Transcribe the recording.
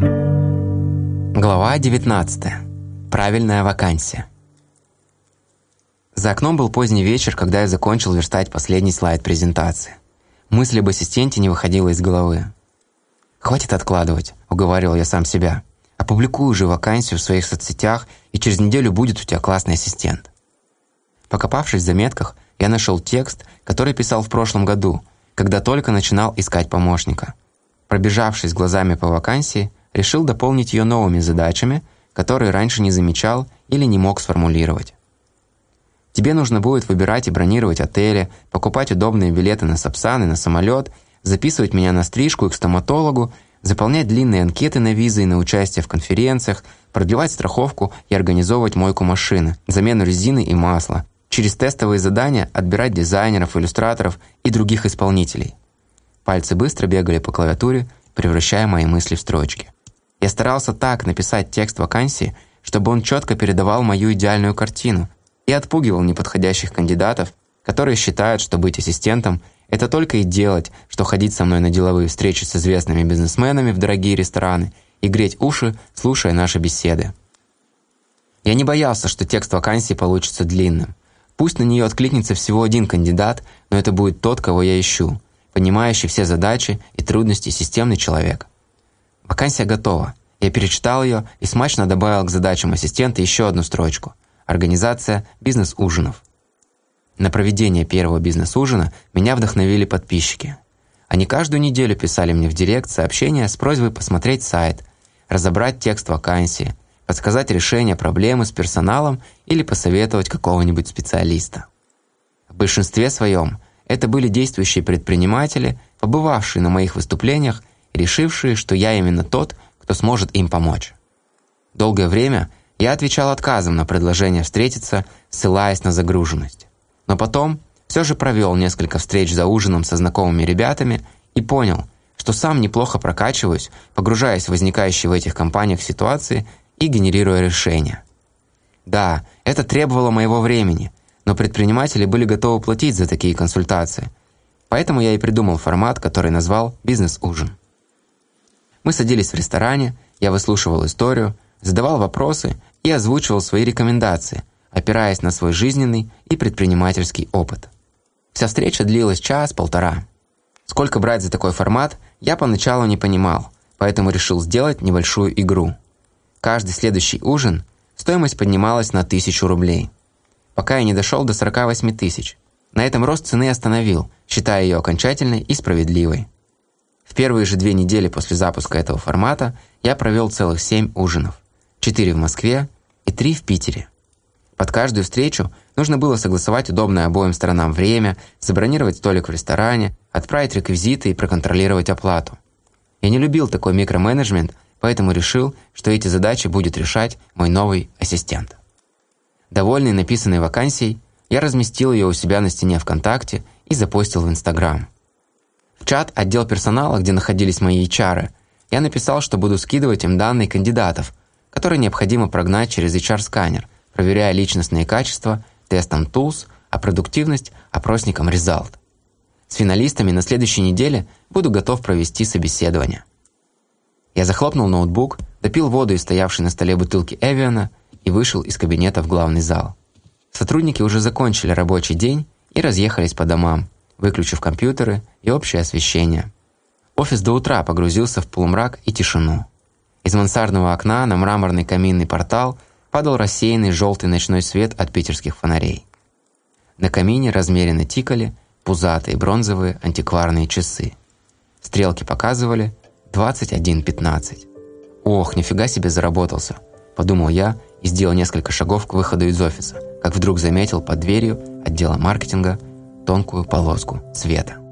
Глава 19. Правильная вакансия. За окном был поздний вечер, когда я закончил верстать последний слайд презентации. Мысль об ассистенте не выходила из головы. «Хватит откладывать», — уговаривал я сам себя. «Опубликуй уже вакансию в своих соцсетях, и через неделю будет у тебя классный ассистент». Покопавшись в заметках, я нашел текст, который писал в прошлом году, когда только начинал искать помощника. Пробежавшись глазами по вакансии, решил дополнить ее новыми задачами, которые раньше не замечал или не мог сформулировать. Тебе нужно будет выбирать и бронировать отели, покупать удобные билеты на Сапсан и на самолет, записывать меня на стрижку и к стоматологу, заполнять длинные анкеты на визы и на участие в конференциях, продлевать страховку и организовывать мойку машины, замену резины и масла, через тестовые задания отбирать дизайнеров, иллюстраторов и других исполнителей. Пальцы быстро бегали по клавиатуре, превращая мои мысли в строчки. Я старался так написать текст вакансии, чтобы он четко передавал мою идеальную картину, и отпугивал неподходящих кандидатов, которые считают, что быть ассистентом – это только и делать, что ходить со мной на деловые встречи с известными бизнесменами в дорогие рестораны и греть уши, слушая наши беседы. Я не боялся, что текст вакансии получится длинным. Пусть на нее откликнется всего один кандидат, но это будет тот, кого я ищу, понимающий все задачи и трудности системный человек. Вакансия готова. Я перечитал ее и смачно добавил к задачам ассистента еще одну строчку – Организация бизнес-ужинов. На проведение первого бизнес-ужина меня вдохновили подписчики. Они каждую неделю писали мне в директ сообщения с просьбой посмотреть сайт, разобрать текст вакансии, подсказать решение проблемы с персоналом или посоветовать какого-нибудь специалиста. В большинстве своем это были действующие предприниматели, побывавшие на моих выступлениях решившие, что я именно тот, кто сможет им помочь. Долгое время – я отвечал отказом на предложение встретиться, ссылаясь на загруженность. Но потом все же провел несколько встреч за ужином со знакомыми ребятами и понял, что сам неплохо прокачиваюсь, погружаясь в возникающие в этих компаниях ситуации и генерируя решения. Да, это требовало моего времени, но предприниматели были готовы платить за такие консультации. Поэтому я и придумал формат, который назвал «бизнес-ужин». Мы садились в ресторане, я выслушивал историю, задавал вопросы и озвучивал свои рекомендации, опираясь на свой жизненный и предпринимательский опыт. Вся встреча длилась час-полтора. Сколько брать за такой формат, я поначалу не понимал, поэтому решил сделать небольшую игру. Каждый следующий ужин стоимость поднималась на тысячу рублей. Пока я не дошел до 48 тысяч. На этом рост цены остановил, считая ее окончательной и справедливой. В первые же две недели после запуска этого формата я провел целых семь ужинов. Четыре в Москве и три в Питере. Под каждую встречу нужно было согласовать удобное обоим сторонам время, забронировать столик в ресторане, отправить реквизиты и проконтролировать оплату. Я не любил такой микроменеджмент, поэтому решил, что эти задачи будет решать мой новый ассистент. Довольный написанной вакансией, я разместил ее у себя на стене ВКонтакте и запостил в Инстаграм. В чат отдел персонала, где находились мои HR, я написал, что буду скидывать им данные кандидатов – который необходимо прогнать через HR-сканер, проверяя личностные качества тестом Tools, а продуктивность опросником Result. С финалистами на следующей неделе буду готов провести собеседование. Я захлопнул ноутбук, допил воду из стоявшей на столе бутылки Эвиана и вышел из кабинета в главный зал. Сотрудники уже закончили рабочий день и разъехались по домам, выключив компьютеры и общее освещение. Офис до утра погрузился в полумрак и тишину. Из мансардного окна на мраморный каминный портал падал рассеянный желтый ночной свет от питерских фонарей. На камине размеренно тикали пузатые бронзовые антикварные часы. Стрелки показывали 21.15. «Ох, нифига себе заработался!» – подумал я и сделал несколько шагов к выходу из офиса, как вдруг заметил под дверью отдела маркетинга тонкую полоску света.